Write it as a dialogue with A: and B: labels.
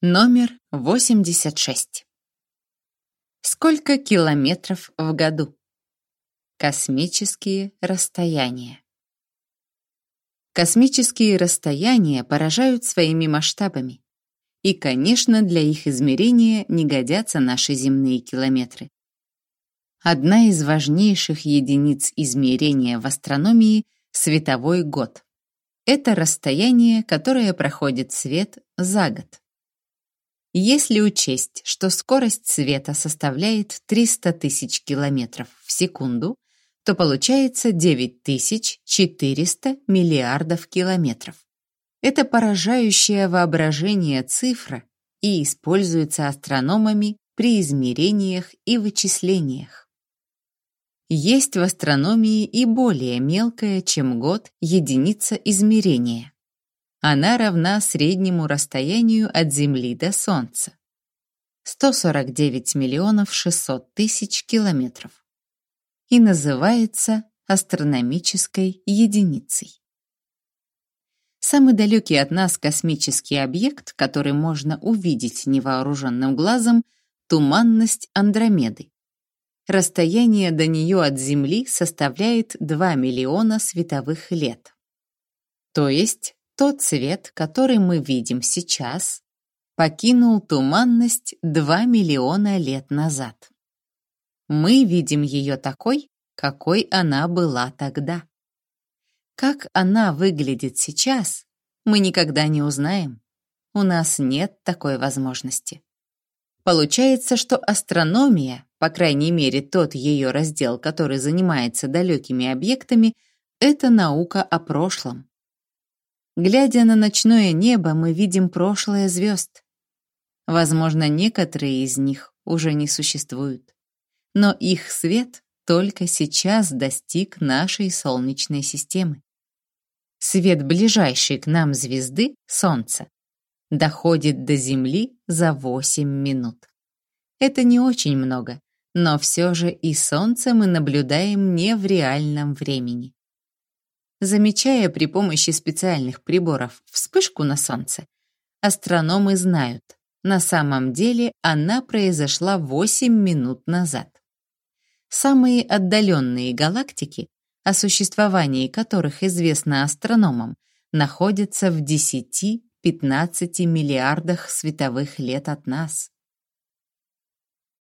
A: Номер 86. Сколько километров в году? Космические расстояния. Космические расстояния поражают своими масштабами. И, конечно, для их измерения не годятся наши земные километры. Одна из важнейших единиц измерения в астрономии — световой год. Это расстояние, которое проходит свет за год. Если учесть, что скорость света составляет 300 тысяч километров в секунду, то получается 9400 миллиардов километров. Это поражающее воображение цифра и используется астрономами при измерениях и вычислениях. Есть в астрономии и более мелкая, чем год, единица измерения она равна среднему расстоянию от Земли до Солнца. 149 миллионов 600 тысяч километров. И называется астрономической единицей. Самый далекий от нас космический объект, который можно увидеть невооруженным глазом, туманность Андромеды. Расстояние до нее от Земли составляет 2 миллиона световых лет. То есть тот цвет, который мы видим сейчас, покинул туманность 2 миллиона лет назад. Мы видим ее такой, какой она была тогда. Как она выглядит сейчас, мы никогда не узнаем. У нас нет такой возможности. Получается, что астрономия, по крайней мере тот ее раздел, который занимается далекими объектами, это наука о прошлом. Глядя на ночное небо, мы видим прошлое звезд. Возможно, некоторые из них уже не существуют. Но их свет только сейчас достиг нашей Солнечной системы. Свет ближайшей к нам звезды, Солнца, доходит до Земли за 8 минут. Это не очень много, но все же и Солнце мы наблюдаем не в реальном времени. Замечая при помощи специальных приборов вспышку на Солнце, астрономы знают, на самом деле она произошла 8 минут назад. Самые отдаленные галактики, о существовании которых известно астрономам, находятся в 10-15 миллиардах световых лет от нас.